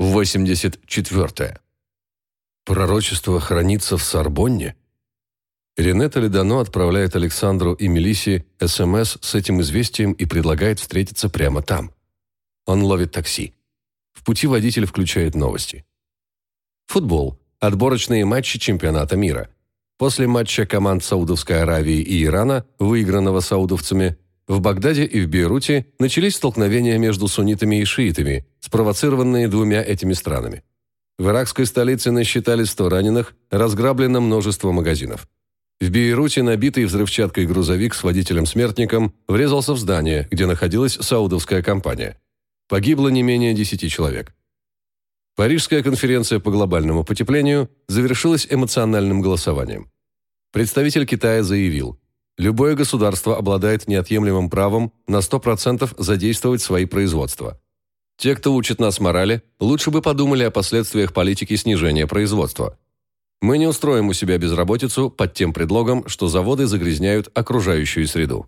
84. Пророчество хранится в Сорбонне? Рене Толедано отправляет Александру и Мелиссе СМС с этим известием и предлагает встретиться прямо там. Он ловит такси. В пути водитель включает новости. Футбол. Отборочные матчи чемпионата мира. После матча команд Саудовской Аравии и Ирана, выигранного саудовцами, в Багдаде и в Бейруте начались столкновения между суннитами и шиитами, спровоцированные двумя этими странами. В иракской столице насчитали 100 раненых, разграблено множество магазинов. В Бейруте набитый взрывчаткой грузовик с водителем-смертником врезался в здание, где находилась саудовская компания. Погибло не менее 10 человек. Парижская конференция по глобальному потеплению завершилась эмоциональным голосованием. Представитель Китая заявил, любое государство обладает неотъемлемым правом на 100% задействовать свои производства. Те, кто учит нас морали, лучше бы подумали о последствиях политики снижения производства – мы не устроим у себя безработицу под тем предлогом, что заводы загрязняют окружающую среду.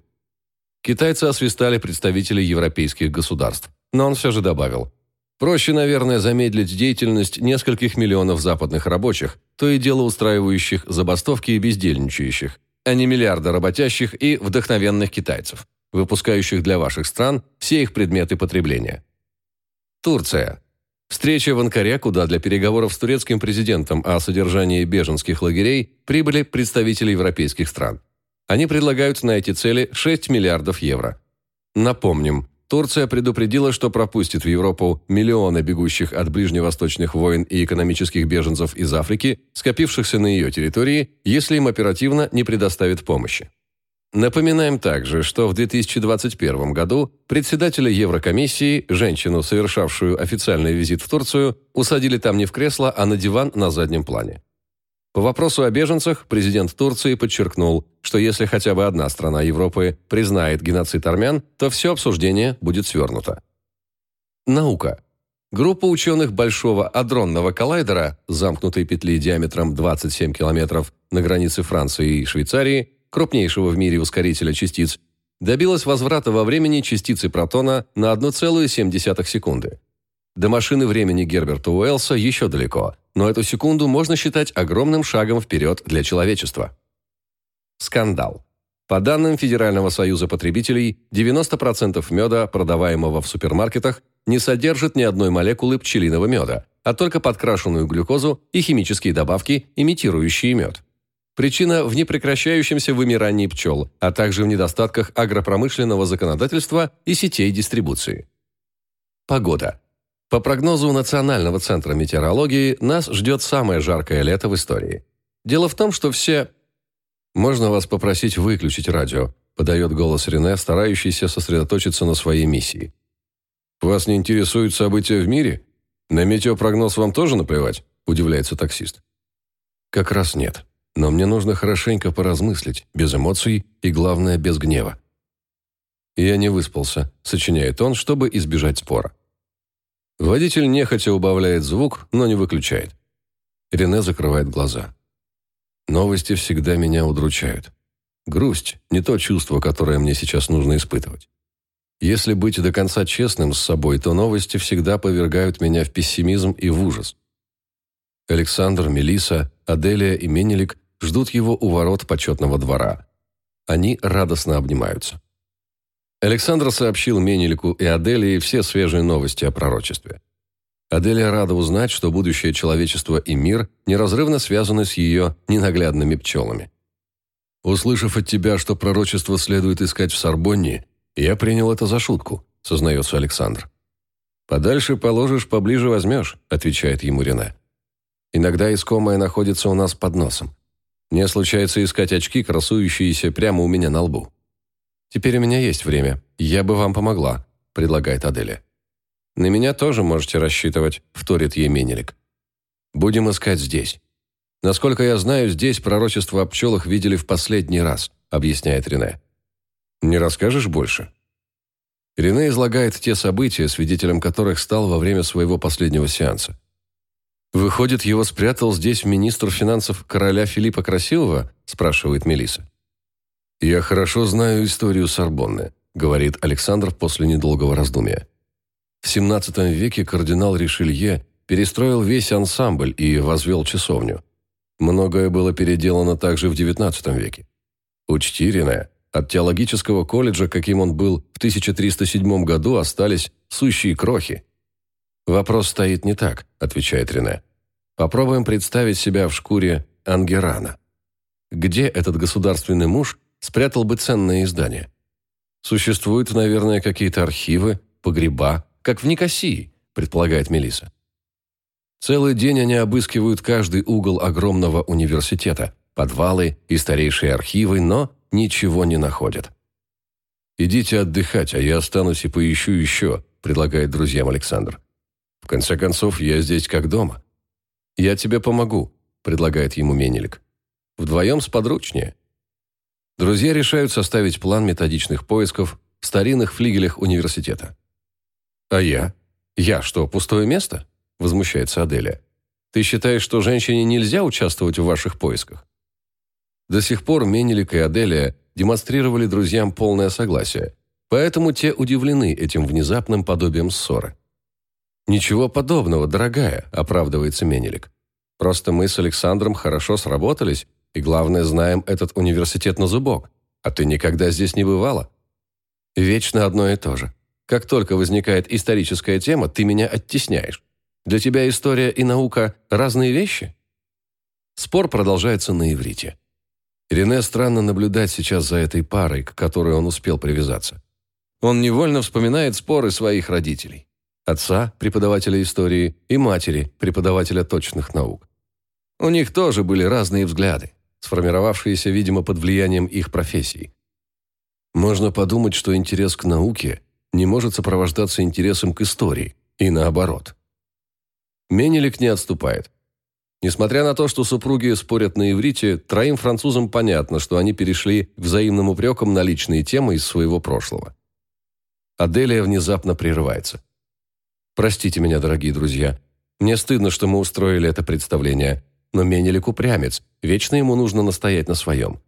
Китайцы освистали представителей европейских государств, но он все же добавил. Проще, наверное, замедлить деятельность нескольких миллионов западных рабочих, то и дело устраивающих забастовки и бездельничающих, а не миллиарда работящих и вдохновенных китайцев, выпускающих для ваших стран все их предметы потребления. Турция. Встреча в Анкаре, куда для переговоров с турецким президентом о содержании беженских лагерей прибыли представители европейских стран. Они предлагают на эти цели 6 миллиардов евро. Напомним, Турция предупредила, что пропустит в Европу миллионы бегущих от ближневосточных войн и экономических беженцев из Африки, скопившихся на ее территории, если им оперативно не предоставит помощи. Напоминаем также, что в 2021 году председателя Еврокомиссии, женщину, совершавшую официальный визит в Турцию, усадили там не в кресло, а на диван на заднем плане. По вопросу о беженцах президент Турции подчеркнул, что если хотя бы одна страна Европы признает геноцид армян, то все обсуждение будет свернуто. Наука. Группа ученых Большого адронного коллайдера, замкнутой петли диаметром 27 километров на границе Франции и Швейцарии, крупнейшего в мире ускорителя частиц, добилась возврата во времени частицы протона на 1,7 секунды. До машины времени Герберта Уэллса еще далеко, но эту секунду можно считать огромным шагом вперед для человечества. Скандал. По данным Федерального союза потребителей, 90% меда, продаваемого в супермаркетах, не содержит ни одной молекулы пчелиного меда, а только подкрашенную глюкозу и химические добавки, имитирующие мед. Причина в непрекращающемся вымирании пчел, а также в недостатках агропромышленного законодательства и сетей дистрибуции. Погода. По прогнозу Национального центра метеорологии, нас ждет самое жаркое лето в истории. Дело в том, что все... «Можно вас попросить выключить радио?» – подает голос Рене, старающийся сосредоточиться на своей миссии. «Вас не интересуют события в мире? На метеопрогноз вам тоже наплевать?» – удивляется таксист. «Как раз нет», но мне нужно хорошенько поразмыслить, без эмоций и, главное, без гнева. «Я не выспался», – сочиняет он, чтобы избежать спора. Водитель нехотя убавляет звук, но не выключает. Рене закрывает глаза. Новости всегда меня удручают. Грусть – не то чувство, которое мне сейчас нужно испытывать. Если быть до конца честным с собой, то новости всегда повергают меня в пессимизм и в ужас. Александр, Мелиса, Аделия и Менелик ждут его у ворот почетного двора. Они радостно обнимаются. Александр сообщил Менелику и Аделии все свежие новости о пророчестве. Аделия рада узнать, что будущее человечества и мир неразрывно связаны с ее ненаглядными пчелами. «Услышав от тебя, что пророчество следует искать в Сорбонне, я принял это за шутку», – сознается Александр. «Подальше положишь, поближе возьмешь», – отвечает ему Рене. «Иногда искомое находится у нас под носом. Мне случается искать очки, красующиеся прямо у меня на лбу. Теперь у меня есть время. Я бы вам помогла, предлагает Аделя. На меня тоже можете рассчитывать, вторит ей Менелик. Будем искать здесь. Насколько я знаю, здесь пророчество о пчелах видели в последний раз, объясняет Рене. Не расскажешь больше? Рене излагает те события, свидетелем которых стал во время своего последнего сеанса. «Выходит, его спрятал здесь министр финансов короля Филиппа Красивого?» – спрашивает Мелиса. «Я хорошо знаю историю Сорбонны», – говорит Александр после недолгого раздумья. В XVII веке кардинал Ришелье перестроил весь ансамбль и возвел часовню. Многое было переделано также в XIX веке. Учти, Рене, от теологического колледжа, каким он был в 1307 году, остались сущие крохи. «Вопрос стоит не так», – отвечает Рене. «Попробуем представить себя в шкуре Ангерана. Где этот государственный муж спрятал бы ценные издания? Существуют, наверное, какие-то архивы, погреба, как в Никосии, предполагает Мелиса. Целый день они обыскивают каждый угол огромного университета, подвалы и старейшие архивы, но ничего не находят. «Идите отдыхать, а я останусь и поищу еще», предлагает друзьям Александр. «В конце концов, я здесь как дома». «Я тебе помогу», предлагает ему Менелик. «Вдвоем сподручнее». Друзья решают составить план методичных поисков в старинных флигелях университета. «А я? Я что, пустое место?» – возмущается Аделия. «Ты считаешь, что женщине нельзя участвовать в ваших поисках?» До сих пор Менелик и Аделия демонстрировали друзьям полное согласие, поэтому те удивлены этим внезапным подобием ссоры. «Ничего подобного, дорогая», – оправдывается Менелик. «Просто мы с Александром хорошо сработались и, главное, знаем этот университет на зубок. А ты никогда здесь не бывала. Вечно одно и то же. Как только возникает историческая тема, ты меня оттесняешь. Для тебя история и наука – разные вещи?» Спор продолжается на иврите. Рене странно наблюдать сейчас за этой парой, к которой он успел привязаться. Он невольно вспоминает споры своих родителей. Отца, преподавателя истории, и матери, преподавателя точных наук. У них тоже были разные взгляды сформировавшиеся, видимо, под влиянием их профессий. Можно подумать, что интерес к науке не может сопровождаться интересом к истории, и наоборот. Менелик не отступает. Несмотря на то, что супруги спорят на иврите, троим французам понятно, что они перешли к взаимным упрекам на личные темы из своего прошлого. Аделия внезапно прерывается. «Простите меня, дорогие друзья. Мне стыдно, что мы устроили это представление. Но Менелик упрямец, вечно ему нужно настоять на своем.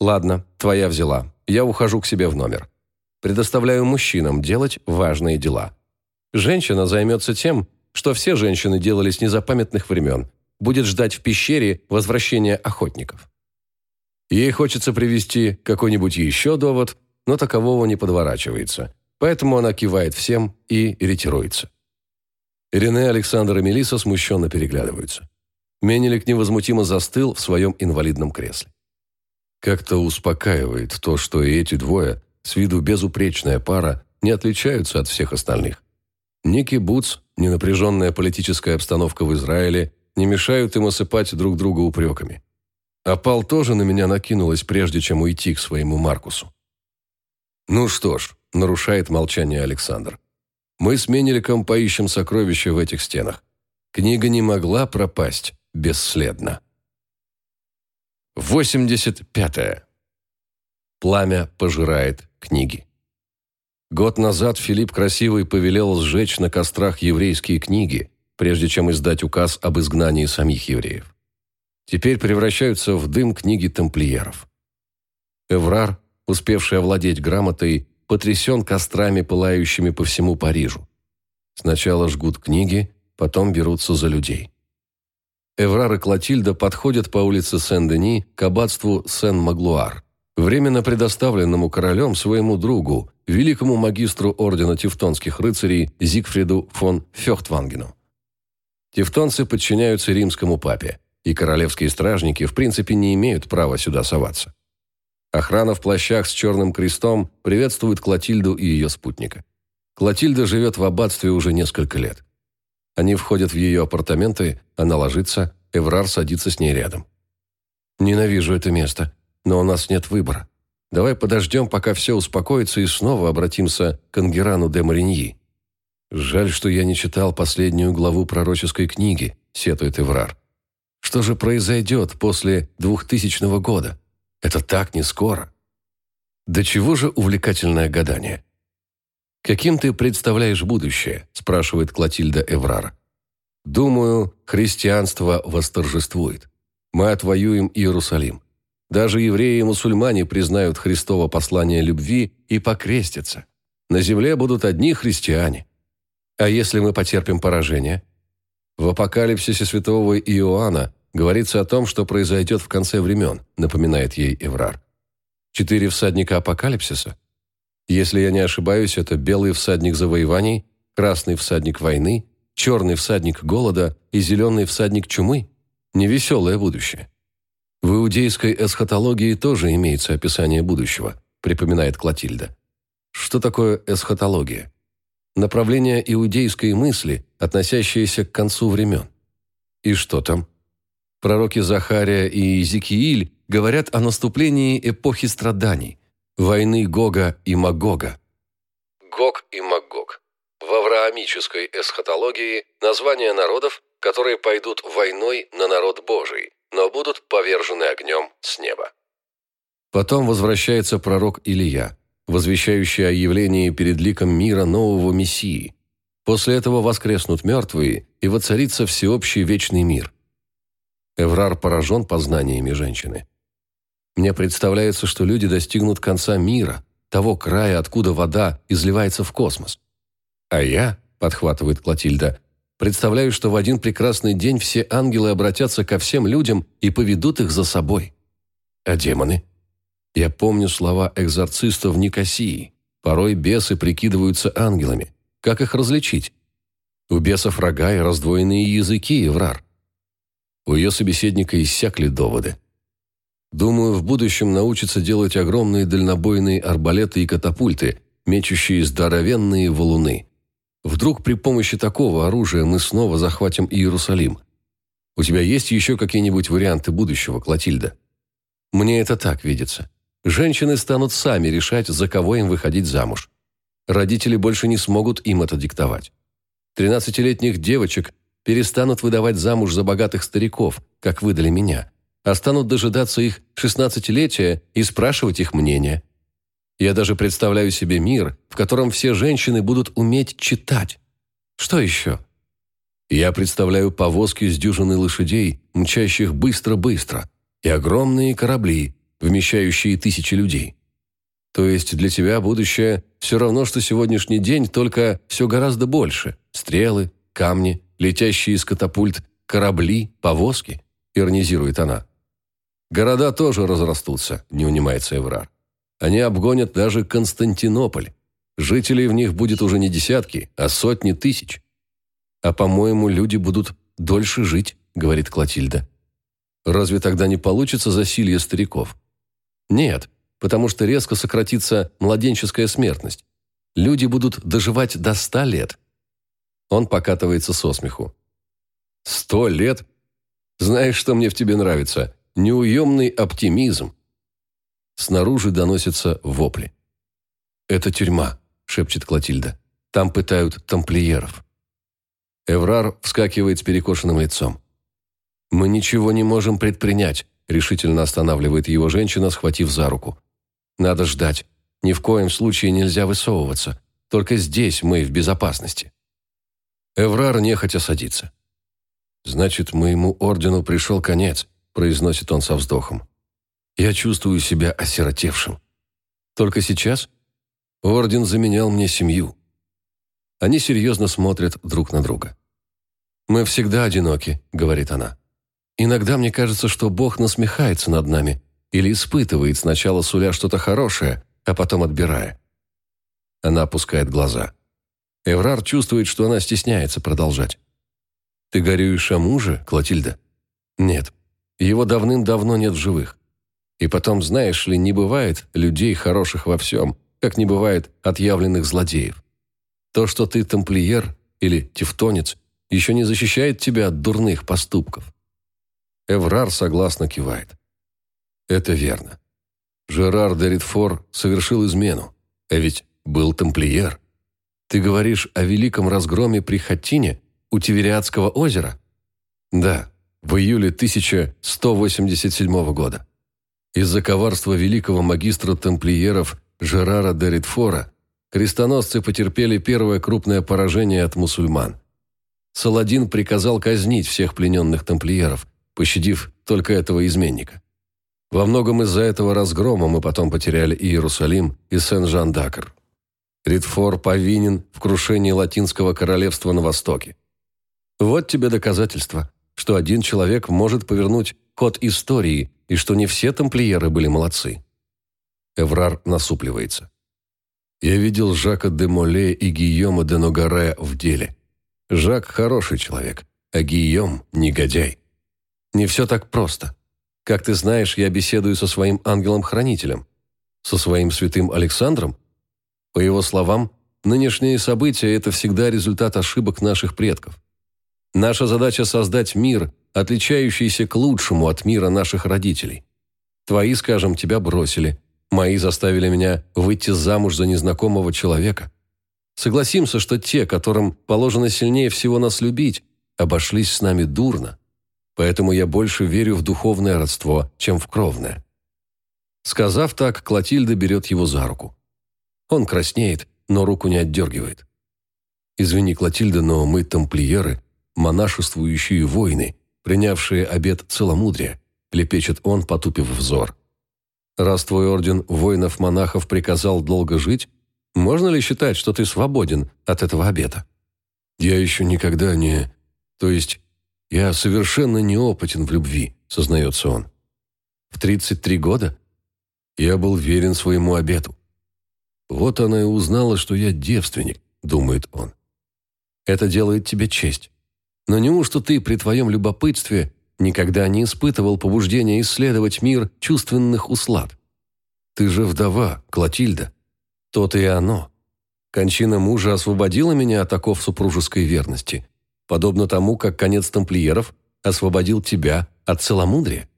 «Ладно, твоя взяла. Я ухожу к себе в номер. Предоставляю мужчинам делать важные дела. Женщина займется тем, что все женщины делали с незапамятных времен. Будет ждать в пещере возвращения охотников. Ей хочется привести какой-нибудь еще довод, но такового не подворачивается. Поэтому она кивает всем и ретируется. Ирине, Александр и Мелисса смущенно переглядываются. Менелик невозмутимо застыл в своем инвалидном кресле. Как-то успокаивает то, что и эти двое, с виду безупречная пара, не отличаются от всех остальных. Ники Бутс, ненапряженная политическая обстановка в Израиле не мешают им осыпать друг друга упреками. А Пал тоже на меня накинулась, прежде чем уйти к своему Маркусу. «Ну что ж», — нарушает молчание Александр, «мы с Менеликом поищем сокровища в этих стенах. Книга не могла пропасть бесследно. 85. -е. Пламя пожирает книги. Год назад Филипп Красивый повелел сжечь на кострах еврейские книги, прежде чем издать указ об изгнании самих евреев. Теперь превращаются в дым книги тамплиеров. Эврар, успевший овладеть грамотой, потрясен кострами, пылающими по всему Парижу. Сначала жгут книги, потом берутся за людей. Эврар и Клотильда подходят по улице Сен-Дени к аббатству Сен-Маглуар, временно предоставленному королем своему другу, великому магистру ордена тевтонских рыцарей Зигфриду фон Фехтвангену. Тевтонцы подчиняются римскому папе, и королевские стражники в принципе не имеют права сюда соваться. Охрана в плащах с черным крестом приветствует Клотильду и ее спутника. Клотильда живет в аббатстве уже несколько лет. Они входят в ее апартаменты, она ложится, Эврар садится с ней рядом. «Ненавижу это место, но у нас нет выбора. Давай подождем, пока все успокоится, и снова обратимся к Ангерану де Мариньи. Жаль, что я не читал последнюю главу пророческой книги», — сетует Эврар. «Что же произойдет после двухтысячного года? Это так не скоро». «Да чего же увлекательное гадание?» «Каким ты представляешь будущее?» – спрашивает Клотильда Эврар. «Думаю, христианство восторжествует. Мы отвоюем Иерусалим. Даже евреи и мусульмане признают Христово послание любви и покрестятся. На земле будут одни христиане. А если мы потерпим поражение? В апокалипсисе святого Иоанна говорится о том, что произойдет в конце времен, напоминает ей Эврар. Четыре всадника апокалипсиса? Если я не ошибаюсь, это белый всадник завоеваний, красный всадник войны, черный всадник голода и зеленый всадник чумы. Невеселое будущее. В иудейской эсхатологии тоже имеется описание будущего, припоминает Клотильда. Что такое эсхатология? Направление иудейской мысли, относящееся к концу времен. И что там? Пророки Захария и Иезекииль говорят о наступлении эпохи страданий, войны Гога и Магога. Гог и Магог. В авраамической эсхатологии название народов, которые пойдут войной на народ Божий, но будут повержены огнем с неба. Потом возвращается пророк Илия, возвещающий о явлении перед ликом мира нового Мессии. После этого воскреснут мертвые, и воцарится всеобщий вечный мир. Эврар поражен познаниями женщины. Мне представляется, что люди достигнут конца мира, того края, откуда вода изливается в космос. А я, подхватывает Клотильда, представляю, что в один прекрасный день все ангелы обратятся ко всем людям и поведут их за собой. А демоны? Я помню слова экзорциста в Никосии. Порой бесы прикидываются ангелами. Как их различить? У бесов рога и раздвоенные языки, Еврар. У ее собеседника иссякли доводы. Думаю, в будущем научатся делать огромные дальнобойные арбалеты и катапульты, мечущие здоровенные валуны. Вдруг при помощи такого оружия мы снова захватим Иерусалим. У тебя есть еще какие-нибудь варианты будущего, Клотильда? Мне это так видится. Женщины станут сами решать, за кого им выходить замуж. Родители больше не смогут им это диктовать. Тринадцатилетних девочек перестанут выдавать замуж за богатых стариков, как выдали меня, а станут дожидаться их шестнадцатилетия и спрашивать их мнение. Я даже представляю себе мир, в котором все женщины будут уметь читать. Что еще? Я представляю повозки с дюжиной лошадей, мчащих быстро-быстро, и огромные корабли, вмещающие тысячи людей. То есть для тебя будущее все равно, что сегодняшний день, только все гораздо больше. Стрелы, камни, летящие из катапульт, корабли, повозки, иронизирует она. Города тоже разрастутся, не унимается Эврар. Они обгонят даже Константинополь. Жителей в них будет уже не десятки, а сотни тысяч. А, по-моему, люди будут дольше жить, говорит Клотильда. Разве тогда не получится засилье стариков? Нет, потому что резко сократится младенческая смертность. Люди будут доживать до ста лет. Он покатывается со смеху. Сто лет? Знаешь, что мне в тебе нравится? Неуемный оптимизм. Снаружи доносятся вопли. «Это тюрьма», — шепчет Клотильда. «Там пытают тамплиеров». Эврар вскакивает с перекошенным лицом. «Мы ничего не можем предпринять решительно останавливает его женщина, схватив за руку. Надо ждать. Ни в коем случае нельзя высовываться. Только здесь мы в безопасности. Эврар нехотя садится. «Значит, моему ордену пришел конец», – произносит он со вздохом. «Я чувствую себя осиротевшим. Только сейчас орден заменял мне семью». Они серьезно смотрят друг на друга. «Мы всегда одиноки», – говорит она. Иногда мне кажется, что Бог насмехается над нами или испытывает сначала суля что-то хорошее, а потом отбирая. Она опускает глаза. Эврар чувствует, что она стесняется продолжать. «Ты горюешь о муже, Клотильда?» «Нет. Его давным-давно нет в живых. И потом, знаешь ли, не бывает людей хороших во всем, как не бывает отъявленных злодеев. То, что ты тамплиер или тевтонец, еще не защищает тебя от дурных поступков. Эврар согласно кивает. Это верно. Жерар де Ритфор совершил измену, а ведь был тамплиер. Ты говоришь о великом разгроме при Хаттине у Тивериадского озера? Да, в июле 1187 года. Из-за коварства великого магистра тамплиеров Жерара де Ритфора крестоносцы потерпели первое крупное поражение от мусульман. Саладин приказал казнить всех плененных тамплиеров, пощадив только этого изменника. Во многом из-за этого разгрома мы потом потеряли и Иерусалим, и Сен-Жан-Дакр. Ритфор повинен в крушении латинского королевства на Востоке. Вот тебе доказательство, что один человек может повернуть ход истории и что не все тамплиеры были молодцы. Эврар насупливается. Я видел Жака де Моле и Гийома де Ногаре в деле. Жак хороший человек, а Гийом – негодяй. Не все так просто. Как ты знаешь, я беседую со своим ангелом-хранителем. Со своим святым Александром? По его словам, нынешние события – это всегда результат ошибок наших предков. Наша задача – создать мир, отличающийся к лучшему от мира наших родителей. Твои, скажем, тебя бросили. Мои заставили меня выйти замуж за незнакомого человека. Согласимся, что те, которым положено сильнее всего нас любить, обошлись с нами дурно. Поэтому я больше верю в духовное родство, чем в кровное. Сказав так, Клотильда берет его за руку. Он краснеет, но руку не отдергивает. «Извини, Клотильда, но мы тамплиеры, монашествующие воины, принявшие обет целомудрия», лепечет он, потупив взор. «Раз твой орден воинов-монахов приказал долго жить, можно ли считать, что ты свободен от этого обета?» «Я еще никогда не... То есть, я совершенно неопытен в любви», сознается он. «В 33 года я был верен своему обету. Вот она и узнала, что я девственник, думает он. Это делает тебе честь. Но неужто ты при твоем любопытстве никогда не испытывал побуждения исследовать мир чувственных услад? Ты же вдова, Клотильда. То-то и оно. Кончина мужа освободила меня от оков супружеской верности, подобно тому, как конец тамплиеров освободил тебя от целомудрия.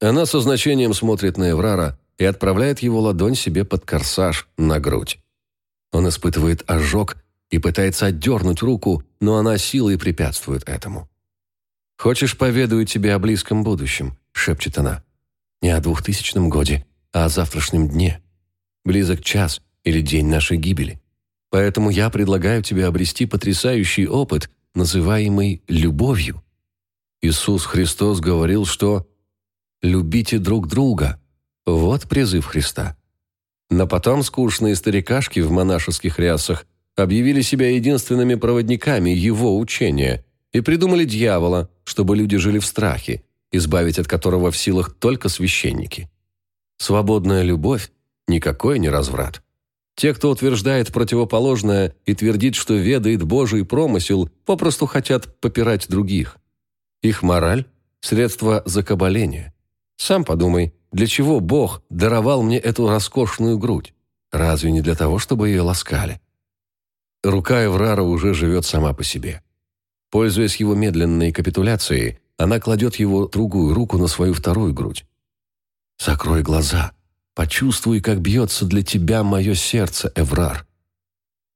Она со значением смотрит на Эврара и отправляет его ладонь себе под корсаж на грудь. Он испытывает ожог и пытается отдернуть руку, но она силой препятствует этому. «Хочешь, поведаю тебе о близком будущем?» – шепчет она. «Не о двухтысячном годе, а о завтрашнем дне. Близок час или день нашей гибели. Поэтому я предлагаю тебе обрести потрясающий опыт, называемый любовью. Иисус Христос говорил, что «любите друг друга». Вот призыв Христа. Но потом скучные старикашки в монашеских рясах объявили себя единственными проводниками его учения и придумали дьявола, чтобы люди жили в страхе, избавить от которого в силах только священники. Свободная любовь – никакой не разврат. Те, кто утверждает противоположное и твердит, что ведает Божий промысел, попросту хотят попирать других. Их мораль – средство закабаления. Сам подумай, для чего Бог даровал мне эту роскошную грудь? Разве не для того, чтобы ее ласкали? Рука Эврара уже живет сама по себе. Пользуясь его медленной капитуляцией, она кладет его другую руку на свою вторую грудь. Закрой глаза. Почувствуй, как бьется для тебя мое сердце, Эврар.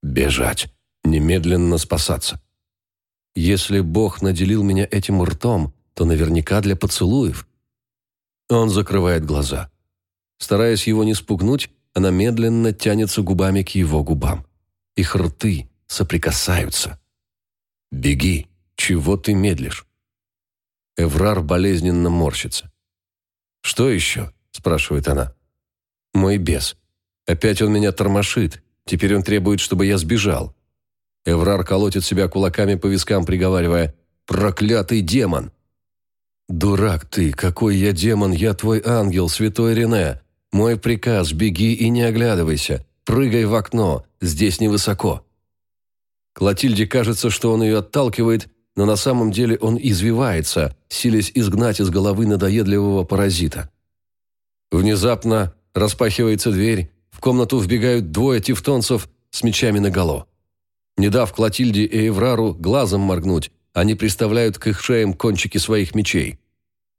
Бежать. Немедленно спасаться. Если Бог наделил меня этим ртом, то наверняка для поцелуев. Он закрывает глаза. Стараясь его не спугнуть, она медленно тянется губами к его губам. Их рты соприкасаются. «Беги! Чего ты медлишь?» Эврар болезненно морщится. «Что еще?» – спрашивает она. «Мой бес. Опять он меня тормошит. Теперь он требует, чтобы я сбежал». Эврар колотит себя кулаками по вискам, приговаривая «Проклятый демон!» «Дурак ты! Какой я демон! Я твой ангел, святой Рене! Мой приказ – беги и не оглядывайся! Прыгай в окно! Здесь невысоко!» Клотильде кажется, что он ее отталкивает, но на самом деле он извивается, силясь изгнать из головы надоедливого паразита. Внезапно распахивается дверь, в комнату вбегают двое тевтонцев с мечами наголо. Не дав Клотильде и Эврару глазом моргнуть, они приставляют к их шеям кончики своих мечей.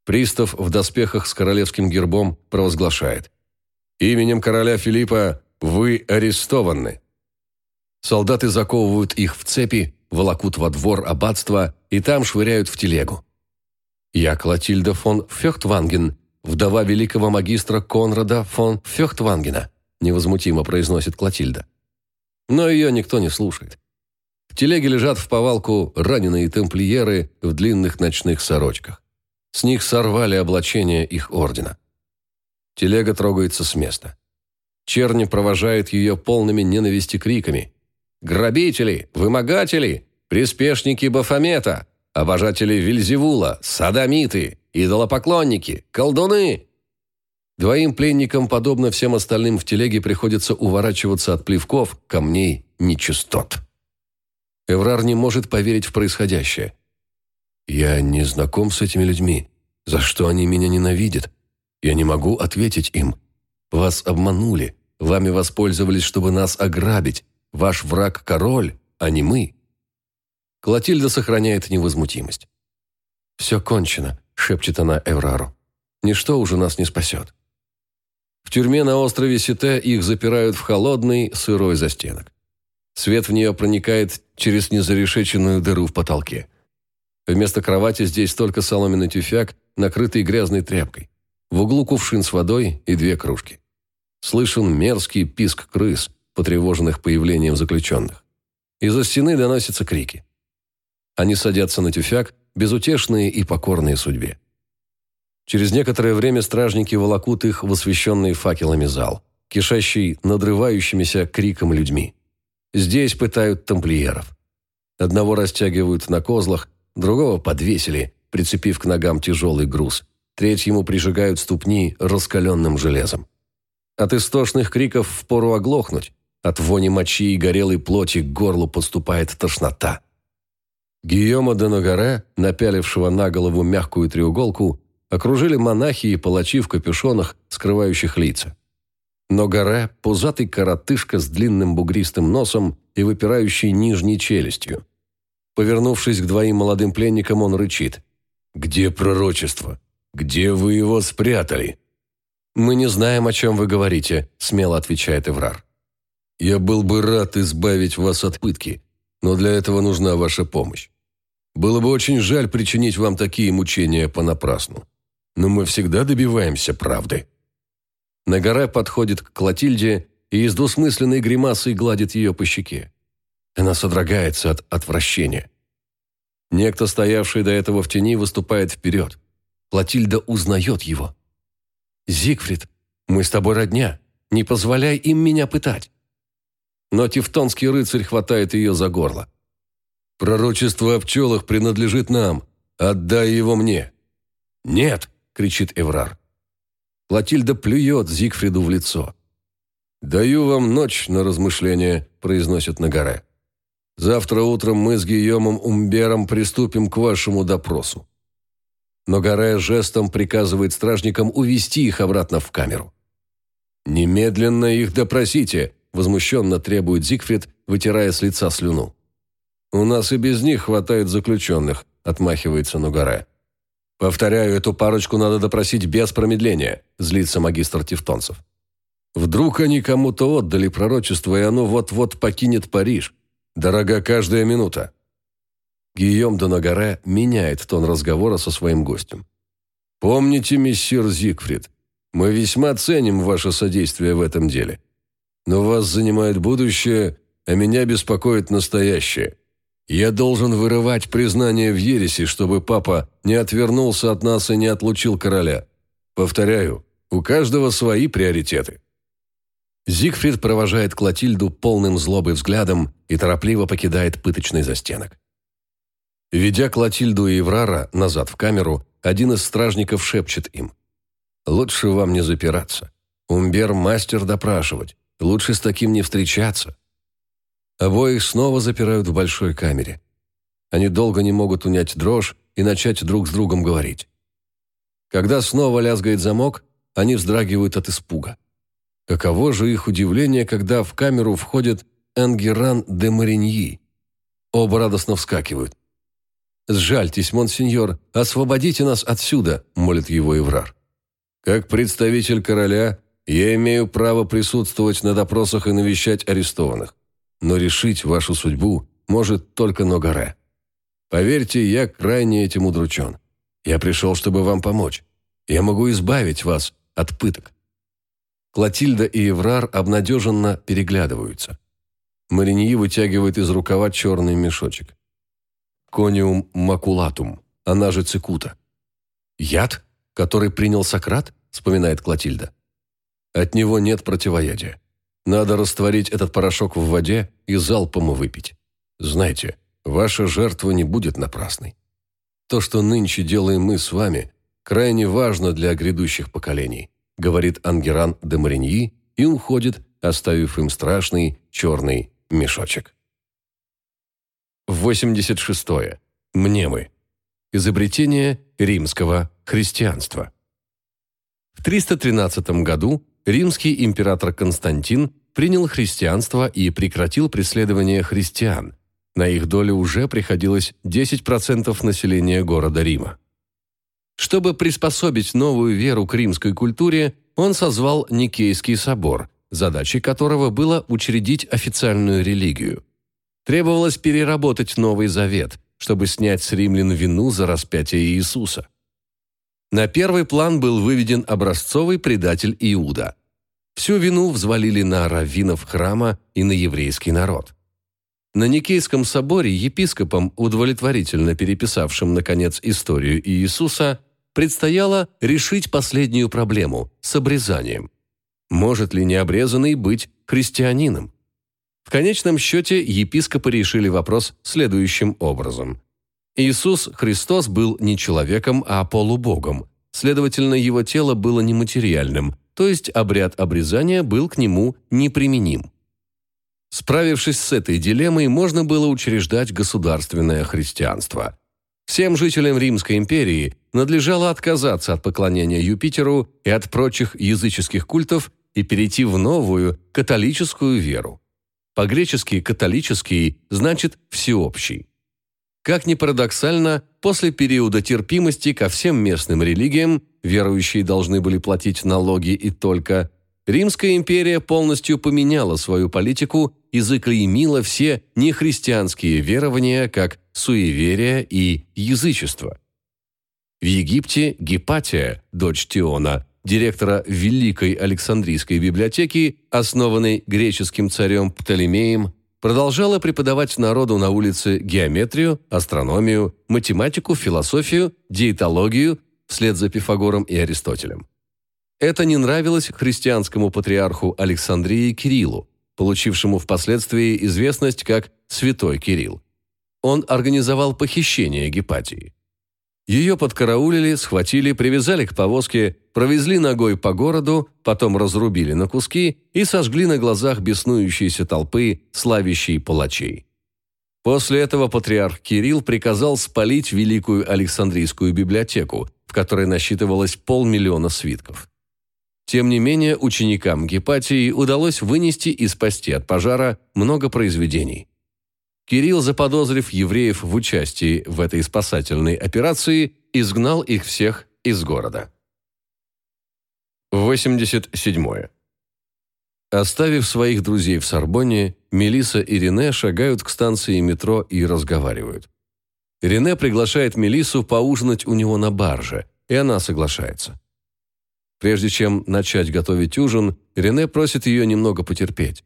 Пристав в доспехах с королевским гербом провозглашает. «Именем короля Филиппа вы арестованы». Солдаты заковывают их в цепи, волокут во двор аббатства и там швыряют в телегу. Я Клотильда фон Фехтванген, вдова великого магистра Конрада фон Фехтвангена, невозмутимо произносит Клотильда. Но ее никто не слушает. В телеге лежат в повалку раненые темплиеры в длинных ночных сорочках. С них сорвали облачение их ордена. Телега трогается с места. Черни провожает ее полными ненависти криками. «Грабители! Вымогатели! приспешники Бафомета, обожатели Вильзевула, садомиты, идолопоклонники, колдуны!» Двоим пленникам, подобно всем остальным в телеге, приходится уворачиваться от плевков, камней, нечистот. Эврар не может поверить в происходящее. «Я не знаком с этими людьми. За что они меня ненавидят? Я не могу ответить им. Вас обманули, вами воспользовались, чтобы нас ограбить. Ваш враг – король, а не мы». Клотильда сохраняет невозмутимость. «Все кончено», – шепчет она Эврару. «Ничто уже нас не спасет». В тюрьме на острове Сите их запирают в холодный, сырой застенок. Свет в нее проникает через незарешеченную дыру в потолке. Вместо кровати здесь только соломенный тюфяк, накрытый грязной тряпкой. В углу кувшин с водой и две кружки. Слышен мерзкий писк крыс, потревоженных появлением заключенных. Из-за стены доносятся крики. Они садятся на тюфяк, безутешные и покорные судьбе. Через некоторое время стражники волокут их в освещенный факелами зал, кишащий надрывающимися криком людьми. Здесь пытают тамплиеров. Одного растягивают на козлах, другого подвесили, прицепив к ногам тяжелый груз. Третьему прижигают ступни раскаленным железом. От истошных криков впору оглохнуть, от вони мочи и горелой плоти к горлу подступает тошнота. Гийома де Ногаре, напялившего на голову мягкую треуголку, окружили монахи и палачи в капюшонах, скрывающих лица. Но Горе – пузатый коротышка с длинным бугристым носом и выпирающей нижней челюстью. Повернувшись к двоим молодым пленникам, он рычит. «Где пророчество? Где вы его спрятали?» «Мы не знаем, о чем вы говорите», – смело отвечает Эврар. «Я был бы рад избавить вас от пытки, но для этого нужна ваша помощь. Было бы очень жаль причинить вам такие мучения понапрасну но мы всегда добиваемся правды». Нагора подходит к Клотильде и из двусмысленной гримасы гладит ее по щеке. Она содрогается от отвращения. Некто, стоявший до этого в тени, выступает вперед. Клотильда узнает его. «Зигфрид, мы с тобой родня. Не позволяй им меня пытать». Но тевтонский рыцарь хватает ее за горло. «Пророчество о пчелах принадлежит нам. Отдай его мне». «Нет», кричит Эврар. Клотильда плюет Зигфриду в лицо. «Даю вам ночь на размышление», – произносит Нагаре. «Завтра утром мы с Гийомом Умбером приступим к вашему допросу». Но Гаре жестом приказывает стражникам увести их обратно в камеру. «Немедленно их допросите», – возмущенно требует Зигфрид, вытирая с лица слюну. «У нас и без них хватает заключенных», – отмахивается Нугаре. «Повторяю, эту парочку надо допросить без промедления», – злится магистр Тевтонцев. «Вдруг они кому-то отдали пророчество, и оно вот-вот покинет Париж. Дорога каждая минута». Гийом де Нагаре меняет тон разговора со своим гостем. «Помните, мессир Зигфрид, мы весьма ценим ваше содействие в этом деле. Но вас занимает будущее, а меня беспокоит настоящее. Я должен вырывать признание в ереси, чтобы папа не отвернулся от нас и не отлучил короля. Повторяю, у каждого свои приоритеты. Зигфрид провожает Клотильду полным злобы взглядом и торопливо покидает пыточный застенок. Ведя Клотильду и Еврара назад в камеру, один из стражников шепчет им. «Лучше вам не запираться. Умбер – мастер допрашивать. Лучше с таким не встречаться. Обоих снова запирают в большой камере. Они долго не могут унять дрожь и начать друг с другом говорить. Когда снова лязгает замок, они вздрагивают от испуга. Каково же их удивление, когда в камеру входит Энгеран де Мариньи. Оба радостно вскакивают. «Сжальтесь, монсеньор, освободите нас отсюда», – молит его Еврар. «Как представитель короля, я имею право присутствовать на допросах и навещать арестованных но решить вашу судьбу может только Ногаре. Поверьте, я крайне этим удручен. Я пришел, чтобы вам помочь. Я могу избавить вас от пыток». Клотильда и Еврар обнадеженно переглядываются. Мариньи вытягивает из рукава черный мешочек. Кониум макулатум, она же цикута. «Яд, который принял Сократ?» – вспоминает Клотильда. «От него нет противоядия. Надо растворить этот порошок в воде и залпом выпить. Знаете, ваша жертва не будет напрасной. То, что нынче делаем мы с вами, крайне важно для грядущих поколений, говорит Ангеран де Мариньи и уходит, оставив им страшный черный мешочек. 86. -е. Мнемы. Изобретение римского христианства. В 313 году римский император Константин принял христианство и прекратил преследование христиан. На их долю уже приходилось 10% населения города Рима. Чтобы приспособить новую веру к римской культуре, он созвал Никейский собор, задачей которого было учредить официальную религию. Требовалось переработать Новый Завет, чтобы снять с римлян вину за распятие Иисуса. На первый план был выведен образцовый предатель Иуда. Всю вину взвалили на раввинов храма и на еврейский народ. На Никейском соборе епископам, удовлетворительно переписавшим, наконец, историю Иисуса, предстояло решить последнюю проблему – с обрезанием. Может ли необрезанный быть христианином? В конечном счете епископы решили вопрос следующим образом. Иисус Христос был не человеком, а полубогом. Следовательно, его тело было нематериальным, то есть обряд обрезания был к нему неприменим. Справившись с этой дилеммой, можно было учреждать государственное христианство. Всем жителям Римской империи надлежало отказаться от поклонения Юпитеру и от прочих языческих культов и перейти в новую католическую веру. По-гречески «католический» значит «всеобщий». Как ни парадоксально, после периода терпимости ко всем местным религиям верующие должны были платить налоги и только Римская империя полностью поменяла свою политику и заклеймила все нехристианские верования как суеверия и язычество. В Египте Гепатия, дочь Тиона, директора Великой Александрийской библиотеки, основанной греческим царем Птолемеем, продолжала преподавать народу на улице геометрию, астрономию, математику, философию, диетологию вслед за Пифагором и Аристотелем. Это не нравилось христианскому патриарху Александрии Кириллу, получившему впоследствии известность как «Святой Кирилл». Он организовал похищение Гепатии. Ее подкараулили, схватили, привязали к повозке, провезли ногой по городу, потом разрубили на куски и сожгли на глазах беснующейся толпы, славящей палачей. После этого патриарх Кирилл приказал спалить Великую Александрийскую библиотеку, в которой насчитывалось полмиллиона свитков. Тем не менее, ученикам Гепатии удалось вынести и спасти от пожара много произведений. Кирилл, заподозрив евреев в участии в этой спасательной операции, изгнал их всех из города. 87. Оставив своих друзей в Сорбонне, Мелиса и Рене шагают к станции метро и разговаривают. Рене приглашает Мелису поужинать у него на барже, и она соглашается. Прежде чем начать готовить ужин, Рене просит ее немного потерпеть.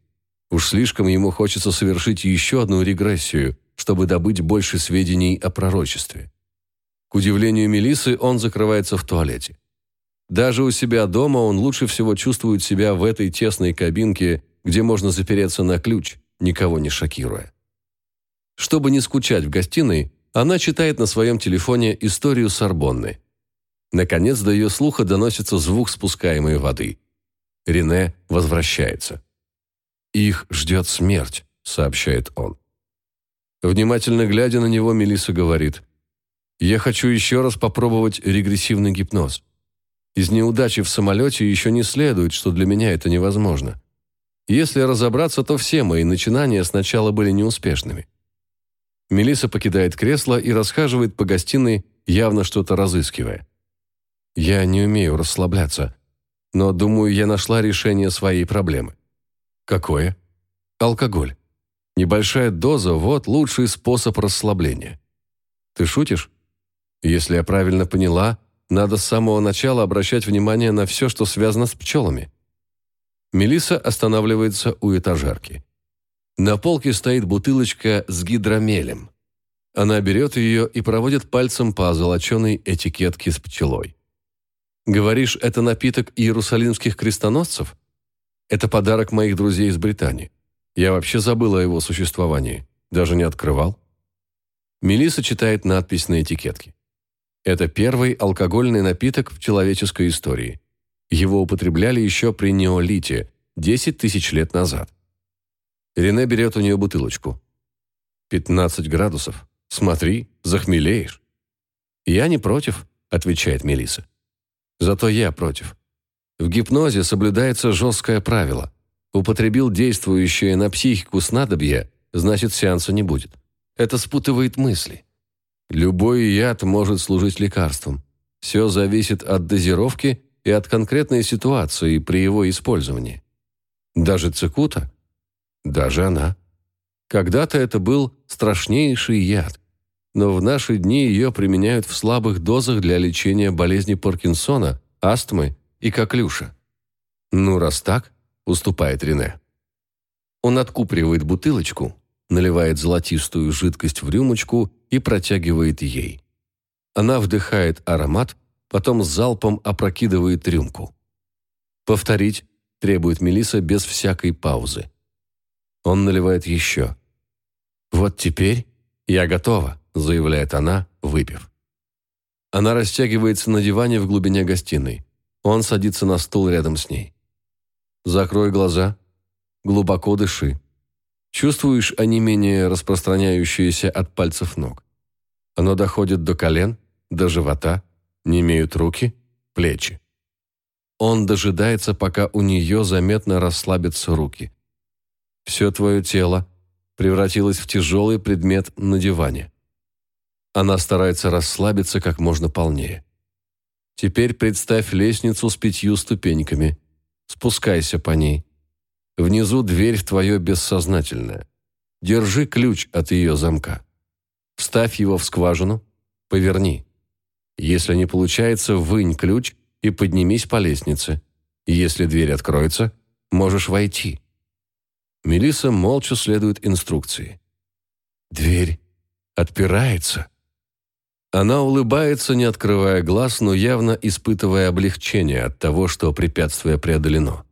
Уж слишком ему хочется совершить еще одну регрессию, чтобы добыть больше сведений о пророчестве. К удивлению Мелисы, он закрывается в туалете. Даже у себя дома он лучше всего чувствует себя в этой тесной кабинке, где можно запереться на ключ, никого не шокируя. Чтобы не скучать в гостиной, она читает на своем телефоне историю Сорбонны – Наконец до ее слуха доносится звук спускаемой воды. Рене возвращается. «Их ждет смерть», — сообщает он. Внимательно глядя на него, Мелиса говорит, «Я хочу еще раз попробовать регрессивный гипноз. Из неудачи в самолете еще не следует, что для меня это невозможно. Если разобраться, то все мои начинания сначала были неуспешными». Мелиса покидает кресло и расхаживает по гостиной, явно что-то разыскивая. Я не умею расслабляться, но думаю, я нашла решение своей проблемы. Какое? Алкоголь. Небольшая доза – вот лучший способ расслабления. Ты шутишь? Если я правильно поняла, надо с самого начала обращать внимание на все, что связано с пчелами. Мелиса останавливается у этажерки. На полке стоит бутылочка с гидромелем. Она берет ее и проводит пальцем по озолоченной этикетке с пчелой. Говоришь, это напиток иерусалимских крестоносцев? Это подарок моих друзей из Британии. Я вообще забыл о его существовании. Даже не открывал. Мелисса читает надпись на этикетке. Это первый алкогольный напиток в человеческой истории. Его употребляли еще при неолите, 10 тысяч лет назад. Рене берет у нее бутылочку. 15 градусов. Смотри, захмелеешь. «Я не против», — отвечает Мелиса. «Зато я против. В гипнозе соблюдается жесткое правило. Употребил действующее на психику снадобье, значит, сеанса не будет. Это спутывает мысли. Любой яд может служить лекарством. Все зависит от дозировки и от конкретной ситуации при его использовании. Даже цикута? Даже она. Когда-то это был страшнейший яд, но в наши дни ее применяют в слабых дозах для лечения болезни Паркинсона, астмы и коклюша. Ну, раз так, уступает Рене. Он откупривает бутылочку, наливает золотистую жидкость в рюмочку и протягивает ей. Она вдыхает аромат, потом залпом опрокидывает рюмку. «Повторить», – требует Мелиса без всякой паузы. Он наливает еще. «Вот теперь я готова», – заявляет она, выпив. Она растягивается на диване в глубине гостиной. Он садится на стул рядом с ней. Закрой глаза. Глубоко дыши. Чувствуешь онемение, распространяющееся от пальцев ног. Оно доходит до колен, до живота, не имеют руки, плечи. Он дожидается, пока у нее заметно расслабятся руки. Все твое тело превратилось в тяжелый предмет на диване. Она старается расслабиться как можно полнее. Теперь представь лестницу с пятью ступеньками. Спускайся по ней. Внизу дверь в твое бессознательное. Держи ключ от ее замка. Вставь его в скважину, поверни. Если не получается, вынь ключ и поднимись по лестнице. Если дверь откроется, можешь войти. Мелиса молча следует инструкции. Дверь отпирается. Она улыбается, не открывая глаз, но явно испытывая облегчение от того, что препятствие преодолено.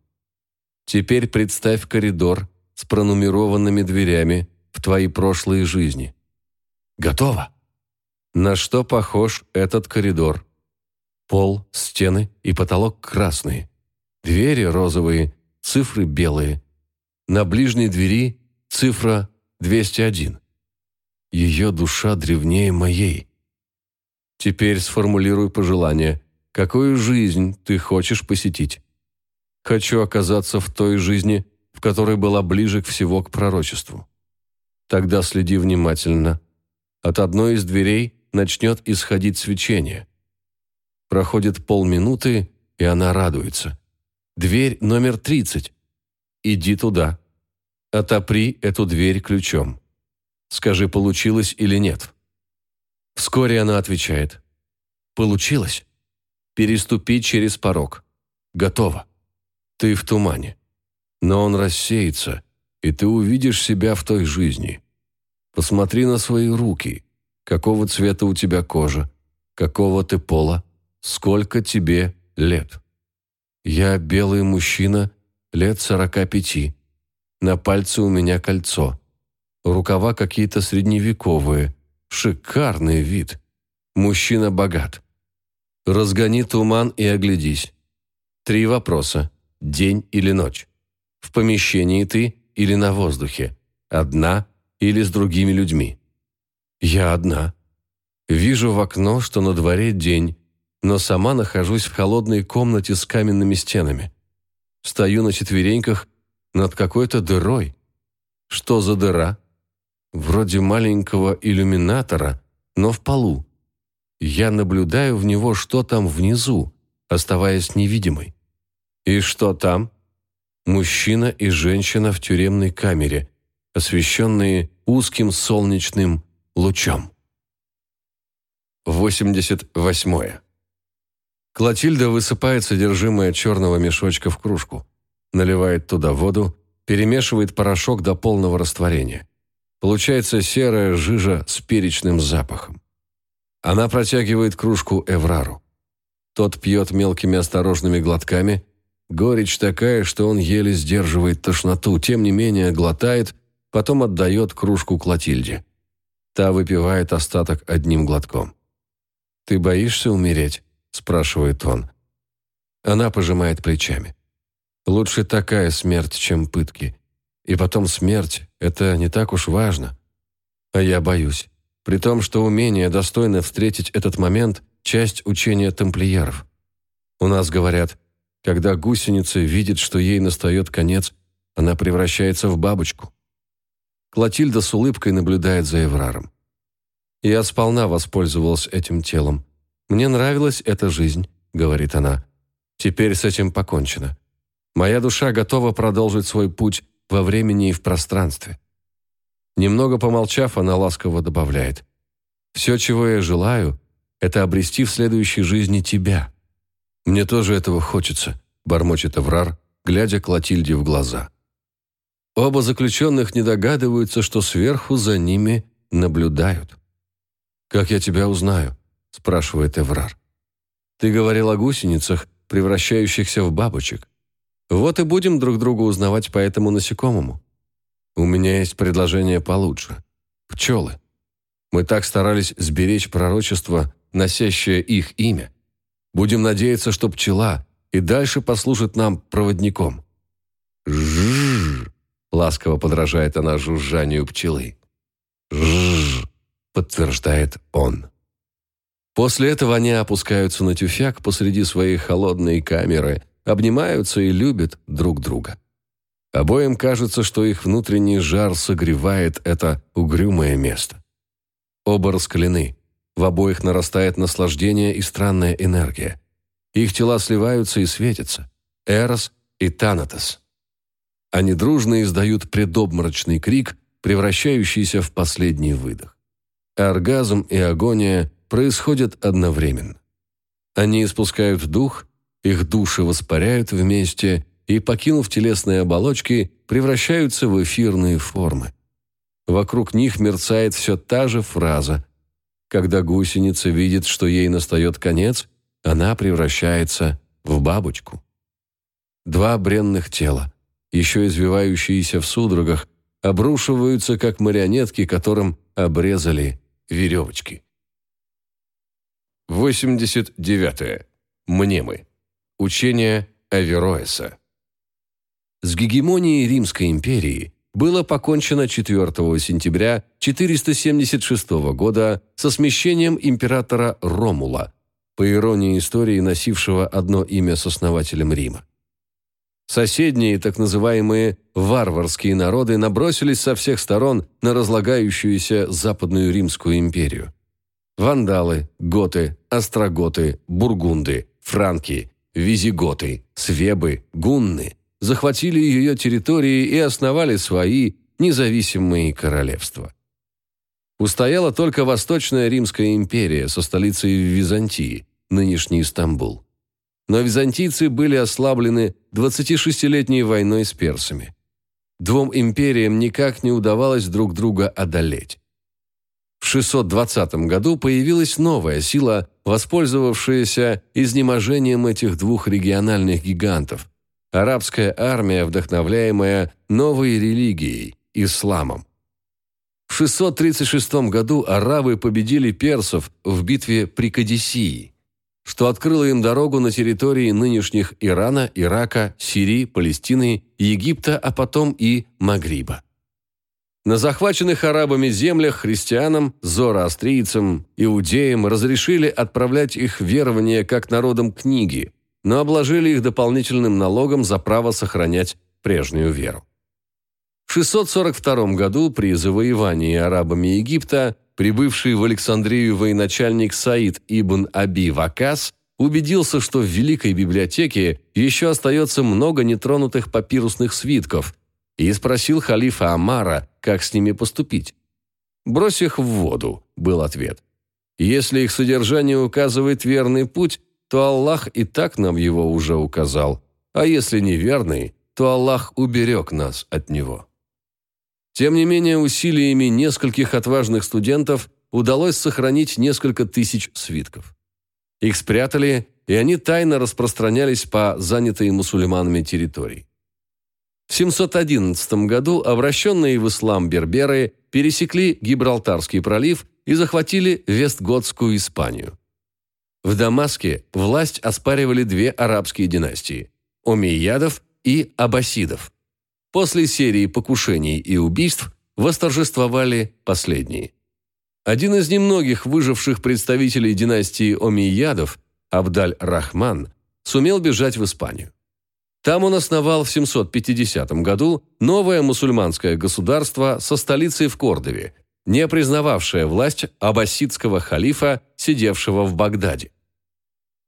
Теперь представь коридор с пронумерованными дверями в твои прошлые жизни. Готово. На что похож этот коридор? Пол, стены и потолок красные. Двери розовые, цифры белые. На ближней двери цифра 201. Ее душа древнее моей. Теперь сформулируй пожелание. Какую жизнь ты хочешь посетить? Хочу оказаться в той жизни, в которой была ближе всего к пророчеству. Тогда следи внимательно. От одной из дверей начнет исходить свечение. Проходит полминуты, и она радуется. Дверь номер 30. Иди туда. Отопри эту дверь ключом. Скажи, получилось или нет. Вскоре она отвечает. «Получилось. Переступи через порог. Готово. Ты в тумане. Но он рассеется, и ты увидишь себя в той жизни. Посмотри на свои руки. Какого цвета у тебя кожа? Какого ты пола? Сколько тебе лет? Я белый мужчина, лет сорока пяти. На пальце у меня кольцо. Рукава какие-то средневековые, Шикарный вид. Мужчина богат. Разгони туман и оглядись. Три вопроса. День или ночь? В помещении ты или на воздухе? Одна или с другими людьми? Я одна. Вижу в окно, что на дворе день, но сама нахожусь в холодной комнате с каменными стенами. Стою на четвереньках над какой-то дырой. Что за дыра? Вроде маленького иллюминатора, но в полу. Я наблюдаю в него, что там внизу, оставаясь невидимой. И что там? Мужчина и женщина в тюремной камере, освещенные узким солнечным лучом. 88. -е. Клотильда высыпает содержимое черного мешочка в кружку, наливает туда воду, перемешивает порошок до полного растворения. Получается серая жижа с перечным запахом. Она протягивает кружку Эврару. Тот пьет мелкими осторожными глотками. Горечь такая, что он еле сдерживает тошноту, тем не менее глотает, потом отдает кружку Клотильде. Та выпивает остаток одним глотком. «Ты боишься умереть?» – спрашивает он. Она пожимает плечами. «Лучше такая смерть, чем пытки. И потом смерть – это не так уж важно. А я боюсь. При том, что умение достойно встретить этот момент – часть учения тамплиеров. У нас говорят, когда гусеница видит, что ей настает конец, она превращается в бабочку. Клотильда с улыбкой наблюдает за Эвраром. «Я сполна воспользовалась этим телом. Мне нравилась эта жизнь», — говорит она. «Теперь с этим покончено. Моя душа готова продолжить свой путь во времени и в пространстве». Немного помолчав, она ласково добавляет. «Все, чего я желаю, это обрести в следующей жизни тебя». «Мне тоже этого хочется», — бормочет Аврар, глядя Клотильде в глаза. Оба заключенных не догадываются, что сверху за ними наблюдают. «Как я тебя узнаю?» – спрашивает Эврар. «Ты говорил о гусеницах, превращающихся в бабочек. Вот и будем друг друга узнавать по этому насекомому. У меня есть предложение получше. Пчелы. Мы так старались сберечь пророчество, носящее их имя. Будем надеяться, что пчела и дальше послужит нам проводником». «Жжж!» Ласково подражает она жужжанию пчелы. «Жжж», подтверждает он. После этого они опускаются на тюфяк посреди своей холодной камеры, обнимаются и любят друг друга. Обоим кажется, что их внутренний жар согревает это угрюмое место. Оба раскалены, в обоих нарастает наслаждение и странная энергия. Их тела сливаются и светятся. Эрос и Танатос. Они дружно издают предобморочный крик, превращающийся в последний выдох. Оргазм и агония происходят одновременно. Они испускают дух, их души воспаряют вместе и, покинув телесные оболочки, превращаются в эфирные формы. Вокруг них мерцает все та же фраза. Когда гусеница видит, что ей настает конец, она превращается в бабочку. Два бренных тела – еще извивающиеся в судорогах, обрушиваются, как марионетки, которым обрезали веревочки. 89. -е. Мнемы. Учение Авероэса. С гегемонией Римской империи было покончено 4 сентября 476 года со смещением императора Ромула, по иронии истории носившего одно имя с основателем Рима. Соседние, так называемые варварские народы набросились со всех сторон на разлагающуюся Западную Римскую империю. Вандалы, готы, остроготы, бургунды, франки, визиготы, свебы, гунны захватили ее территории и основали свои независимые королевства. Устояла только Восточная Римская империя со столицей в Византии, нынешний Стамбул но византийцы были ослаблены 26-летней войной с персами. Двум империям никак не удавалось друг друга одолеть. В 620 году появилась новая сила, воспользовавшаяся изнеможением этих двух региональных гигантов – арабская армия, вдохновляемая новой религией – исламом. В 636 году арабы победили персов в битве при Кадисии – что открыло им дорогу на территории нынешних Ирана, Ирака, Сирии, Палестины, Египта, а потом и Магриба. На захваченных арабами землях христианам, зороастрийцам, иудеям разрешили отправлять их верование как народам книги, но обложили их дополнительным налогом за право сохранять прежнюю веру. В 642 году при завоевании арабами Египта Прибывший в Александрию военачальник Саид ибн Аби Вакас убедился, что в Великой библиотеке еще остается много нетронутых папирусных свитков, и спросил халифа Амара, как с ними поступить. «Брось их в воду», – был ответ. «Если их содержание указывает верный путь, то Аллах и так нам его уже указал, а если неверный, то Аллах уберег нас от него». Тем не менее, усилиями нескольких отважных студентов удалось сохранить несколько тысяч свитков. Их спрятали, и они тайно распространялись по занятой мусульманами территории. В 711 году обращенные в ислам берберы пересекли Гибралтарский пролив и захватили Вестготскую Испанию. В Дамаске власть оспаривали две арабские династии – Омейядов и Аббасидов. После серии покушений и убийств восторжествовали последние. Один из немногих выживших представителей династии Омейядов, Абдаль-Рахман, сумел бежать в Испанию. Там он основал в 750 году новое мусульманское государство со столицей в Кордове, не признававшее власть аббасидского халифа, сидевшего в Багдаде.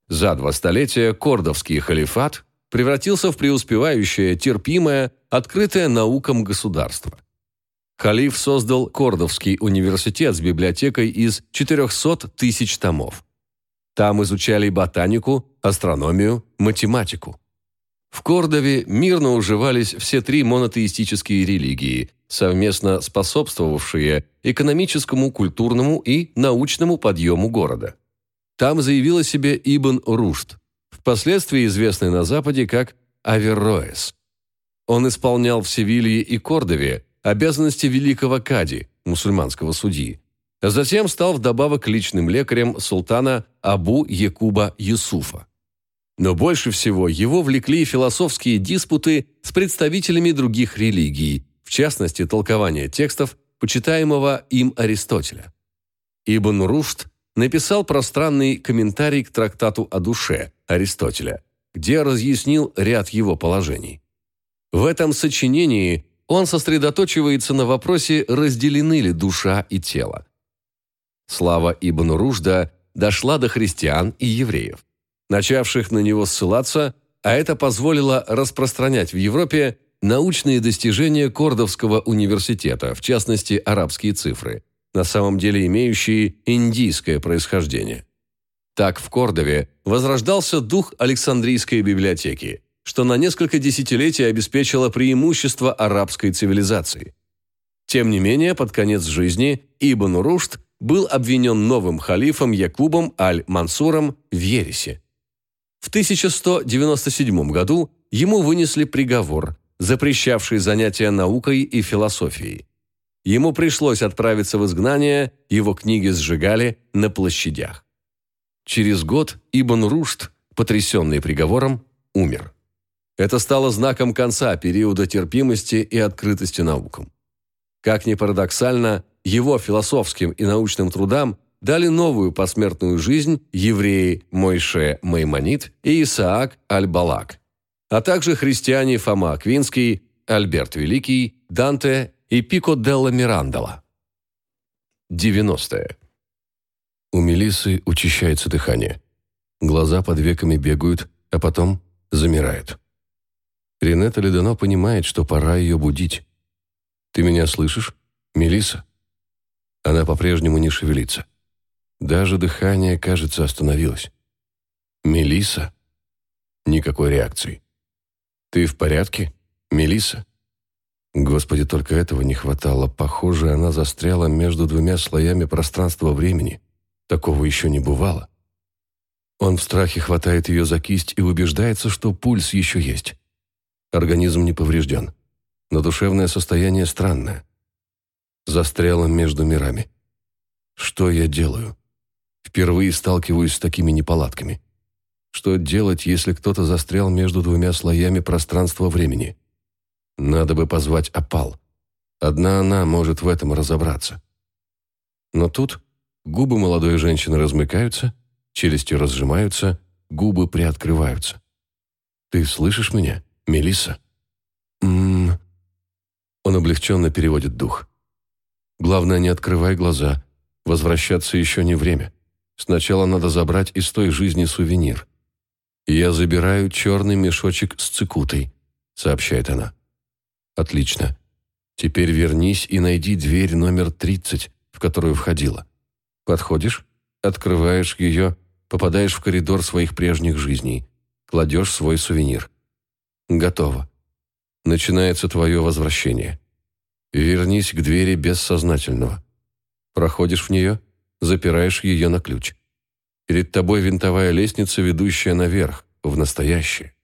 За два столетия кордовский халифат превратился в преуспевающее, терпимое, открытое наукам государство. Халиф создал Кордовский университет с библиотекой из 400 тысяч томов. Там изучали ботанику, астрономию, математику. В Кордове мирно уживались все три монотеистические религии, совместно способствовавшие экономическому, культурному и научному подъему города. Там заявил о себе Ибн Рушд, впоследствии известный на Западе как Аверроэс. Он исполнял в Севилье и Кордове обязанности великого кади, мусульманского судьи, а затем стал вдобавок личным лекарем султана Абу Якуба Юсуфа. Но больше всего его влекли философские диспуты с представителями других религий, в частности, толкование текстов почитаемого им Аристотеля. Ибн Рушд написал пространный комментарий к трактату о душе Аристотеля, где разъяснил ряд его положений. В этом сочинении он сосредоточивается на вопросе, разделены ли душа и тело. Слава Ибн Ружда дошла до христиан и евреев, начавших на него ссылаться, а это позволило распространять в Европе научные достижения Кордовского университета, в частности, арабские цифры – на самом деле имеющие индийское происхождение. Так в Кордове возрождался дух Александрийской библиотеки, что на несколько десятилетий обеспечило преимущество арабской цивилизации. Тем не менее, под конец жизни Ибн Рушд был обвинен новым халифом Якубом аль-Мансуром в ересе. В 1197 году ему вынесли приговор, запрещавший занятия наукой и философией. Ему пришлось отправиться в изгнание, его книги сжигали на площадях. Через год Ибн Рушд, потрясенный приговором, умер. Это стало знаком конца периода терпимости и открытости наукам. Как ни парадоксально, его философским и научным трудам дали новую посмертную жизнь евреи Мойше Маймонит и Исаак Аль-Балак, а также христиане Фома Аквинский, Альберт Великий, Данте и Пико Делла Мирандола. 90. У Мелисы учащается дыхание. Глаза под веками бегают, а потом замирают. Ренета Ледано понимает, что пора ее будить. «Ты меня слышишь, Мелиса? Она по-прежнему не шевелится. Даже дыхание, кажется, остановилось. Мелиса? Никакой реакции. «Ты в порядке, Мелиса? Господи, только этого не хватало. Похоже, она застряла между двумя слоями пространства-времени. Такого еще не бывало. Он в страхе хватает ее за кисть и убеждается, что пульс еще есть. Организм не поврежден, но душевное состояние странное. Застряла между мирами. Что я делаю? Впервые сталкиваюсь с такими неполадками. Что делать, если кто-то застрял между двумя слоями пространства-времени? Надо бы позвать опал. Одна она может в этом разобраться. Но тут губы молодой женщины размыкаются, челюсти разжимаются, губы приоткрываются. «Ты слышишь меня, Мелисса?» «М-м-м...» Он облегченно переводит дух. «Главное, не открывай глаза. Возвращаться еще не время. Сначала надо забрать из той жизни сувенир. Я забираю черный мешочек с цикутой», — сообщает она. Отлично. Теперь вернись и найди дверь номер 30, в которую входила. Подходишь, открываешь ее, попадаешь в коридор своих прежних жизней, кладешь свой сувенир. Готово. Начинается твое возвращение. Вернись к двери бессознательного. Проходишь в нее, запираешь ее на ключ. Перед тобой винтовая лестница, ведущая наверх, в настоящее.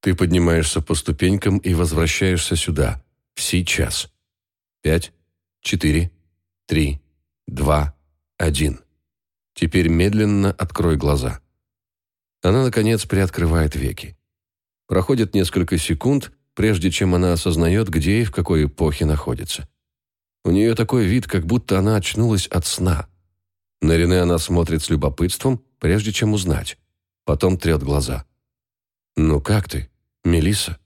Ты поднимаешься по ступенькам и возвращаешься сюда. Сейчас. Пять, четыре, три, два, один. Теперь медленно открой глаза. Она, наконец, приоткрывает веки. Проходит несколько секунд, прежде чем она осознает, где и в какой эпохе находится. У нее такой вид, как будто она очнулась от сна. На Рене она смотрит с любопытством, прежде чем узнать. Потом трет глаза. «Ну как ты, Мелисса?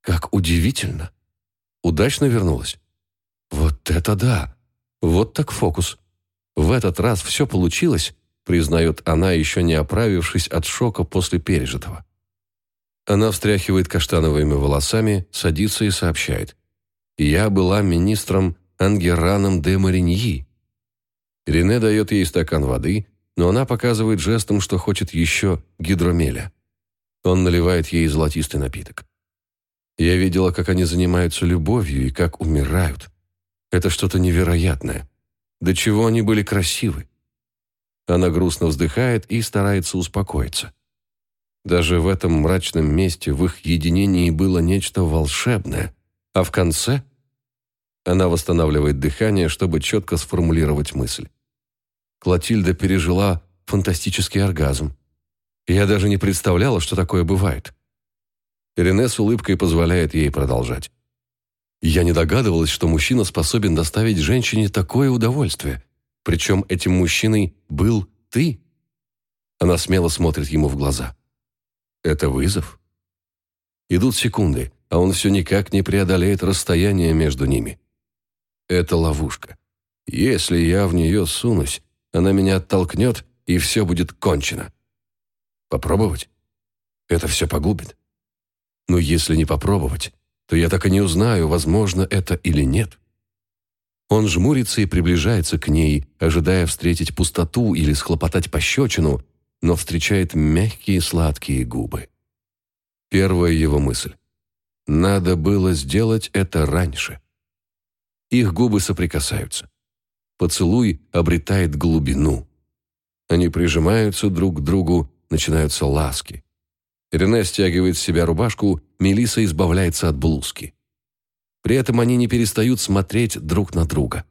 Как удивительно! Удачно вернулась?» «Вот это да! Вот так фокус! В этот раз все получилось, признает она, еще не оправившись от шока после пережитого. Она встряхивает каштановыми волосами, садится и сообщает. «Я была министром Ангераном де Мариньи». Рене дает ей стакан воды, но она показывает жестом, что хочет еще гидромеля. Он наливает ей золотистый напиток. Я видела, как они занимаются любовью и как умирают. Это что-то невероятное. До чего они были красивы. Она грустно вздыхает и старается успокоиться. Даже в этом мрачном месте в их единении было нечто волшебное, а в конце она восстанавливает дыхание, чтобы четко сформулировать мысль. Клотильда пережила фантастический оргазм. Я даже не представляла, что такое бывает. Рене с улыбкой позволяет ей продолжать. Я не догадывалась, что мужчина способен доставить женщине такое удовольствие. Причем этим мужчиной был ты. Она смело смотрит ему в глаза. Это вызов? Идут секунды, а он все никак не преодолеет расстояние между ними. Это ловушка. Если я в нее сунусь, она меня оттолкнет, и все будет кончено. Попробовать? Это все погубит. Но если не попробовать, то я так и не узнаю, возможно это или нет. Он жмурится и приближается к ней, ожидая встретить пустоту или схлопотать пощечину, но встречает мягкие сладкие губы. Первая его мысль. Надо было сделать это раньше. Их губы соприкасаются. Поцелуй обретает глубину. Они прижимаются друг к другу, начинаются ласки. Рене стягивает с себя рубашку, Мелиса избавляется от блузки. При этом они не перестают смотреть друг на друга.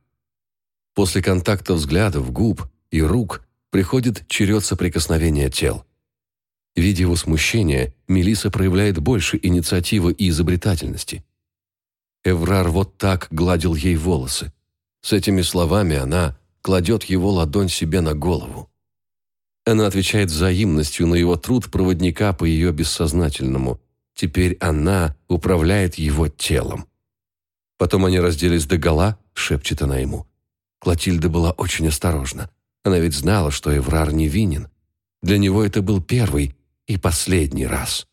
После контакта взглядов, губ и рук приходит черед соприкосновения тел. Видя его смущение, Мелиса проявляет больше инициативы и изобретательности. Эврар вот так гладил ей волосы. С этими словами она кладет его ладонь себе на голову. Она отвечает взаимностью на его труд проводника по ее бессознательному. Теперь она управляет его телом. Потом они разделись до гола, шепчет она ему. Клотильда была очень осторожна. Она ведь знала, что Эврар невинен. Для него это был первый и последний раз.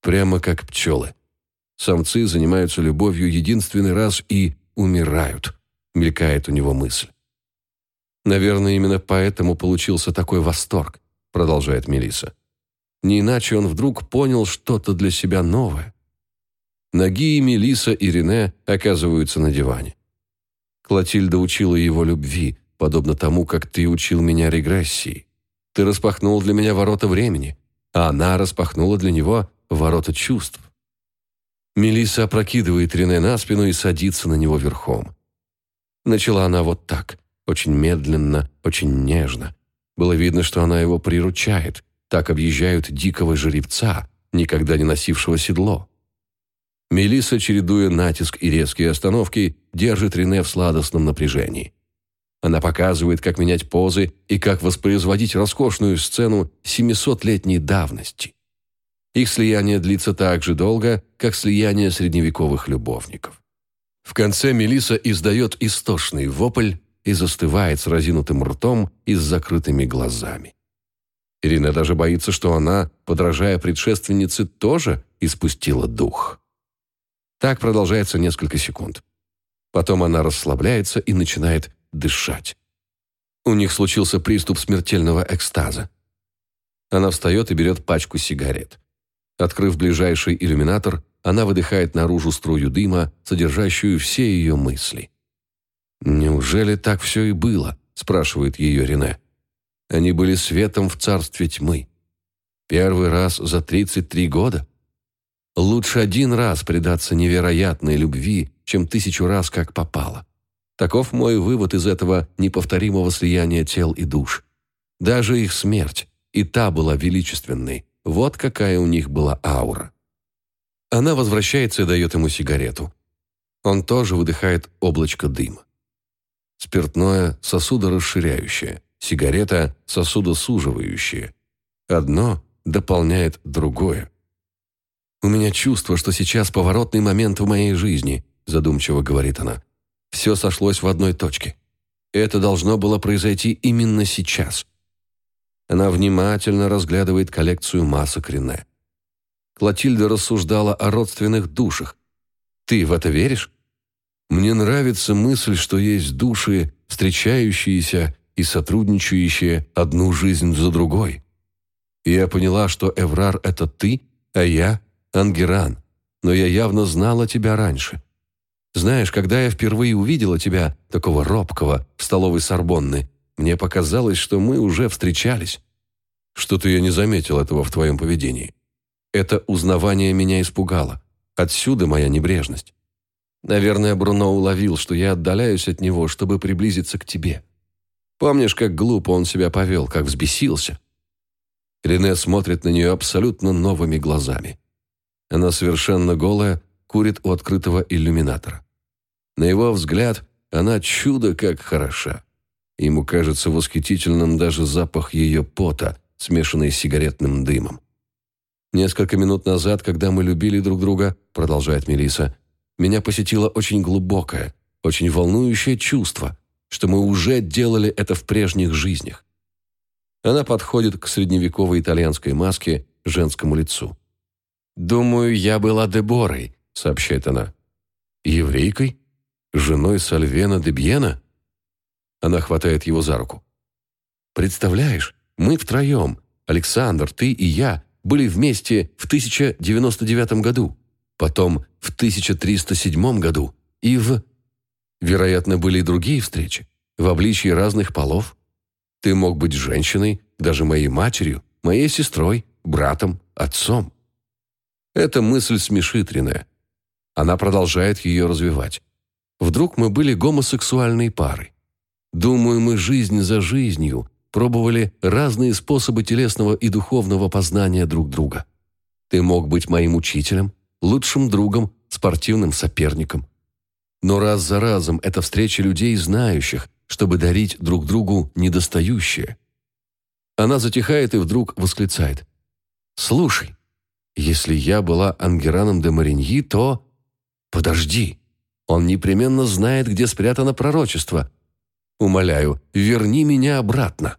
Прямо как пчелы. Самцы занимаются любовью единственный раз и умирают, мелькает у него мысль. Наверное, именно поэтому получился такой восторг, продолжает Мелиса. Не иначе он вдруг понял что-то для себя новое. Ноги и Мелиса и Рене оказываются на диване. Клотильда учила его любви, подобно тому, как ты учил меня регрессии. Ты распахнул для меня ворота времени, а она распахнула для него ворота чувств. Мелиса опрокидывает Рене на спину и садится на него верхом. Начала она вот так. Очень медленно, очень нежно. Было видно, что она его приручает. Так объезжают дикого жеребца, никогда не носившего седло. Мелисса, чередуя натиск и резкие остановки, держит Рене в сладостном напряжении. Она показывает, как менять позы и как воспроизводить роскошную сцену 700-летней давности. Их слияние длится так же долго, как слияние средневековых любовников. В конце Мелиса издает истошный вопль, и застывает с разинутым ртом и с закрытыми глазами. Ирина даже боится, что она, подражая предшественнице, тоже испустила дух. Так продолжается несколько секунд. Потом она расслабляется и начинает дышать. У них случился приступ смертельного экстаза. Она встает и берет пачку сигарет. Открыв ближайший иллюминатор, она выдыхает наружу струю дыма, содержащую все ее мысли. «Неужели так все и было?» – спрашивает ее Рене. Они были светом в царстве тьмы. Первый раз за 33 года? Лучше один раз предаться невероятной любви, чем тысячу раз как попало. Таков мой вывод из этого неповторимого слияния тел и душ. Даже их смерть, и та была величественной. Вот какая у них была аура. Она возвращается и дает ему сигарету. Он тоже выдыхает облачко дыма. Спиртное – сосудорасширяющее, сигарета – сосудосуживающее. Одно дополняет другое. «У меня чувство, что сейчас поворотный момент в моей жизни», задумчиво говорит она. «Все сошлось в одной точке. Это должно было произойти именно сейчас». Она внимательно разглядывает коллекцию масок Рене. Клотильда рассуждала о родственных душах. «Ты в это веришь?» «Мне нравится мысль, что есть души, встречающиеся и сотрудничающие одну жизнь за другой. И я поняла, что Эврар – это ты, а я Ангеран, но я явно знала тебя раньше. Знаешь, когда я впервые увидела тебя, такого робкого, в столовой Сорбонны, мне показалось, что мы уже встречались. Что-то я не заметил этого в твоем поведении. Это узнавание меня испугало. Отсюда моя небрежность. Наверное, Бруно уловил, что я отдаляюсь от него, чтобы приблизиться к тебе. Помнишь, как глупо он себя повел, как взбесился? Рене смотрит на нее абсолютно новыми глазами. Она совершенно голая, курит у открытого иллюминатора. На его взгляд, она чудо как хороша. Ему кажется восхитительным даже запах ее пота, смешанный с сигаретным дымом. Несколько минут назад, когда мы любили друг друга, продолжает Мелиса, меня посетило очень глубокое, очень волнующее чувство, что мы уже делали это в прежних жизнях. Она подходит к средневековой итальянской маске, женскому лицу. «Думаю, я была Деборой», — сообщает она. «Еврейкой? Женой Сальвена де Бьена?» Она хватает его за руку. «Представляешь, мы втроем, Александр, ты и я, были вместе в 1099 году, потом в 1307 году и в... Вероятно, были и другие встречи, в обличии разных полов. Ты мог быть женщиной, даже моей матерью, моей сестрой, братом, отцом. Эта мысль смешит. Она продолжает ее развивать. Вдруг мы были гомосексуальной парой. Думаю, мы жизнь за жизнью пробовали разные способы телесного и духовного познания друг друга. Ты мог быть моим учителем, лучшим другом, спортивным соперником. Но раз за разом это встреча людей, знающих, чтобы дарить друг другу недостающее. Она затихает и вдруг восклицает. «Слушай, если я была Ангераном де Мариньи, то... Подожди, он непременно знает, где спрятано пророчество. Умоляю, верни меня обратно».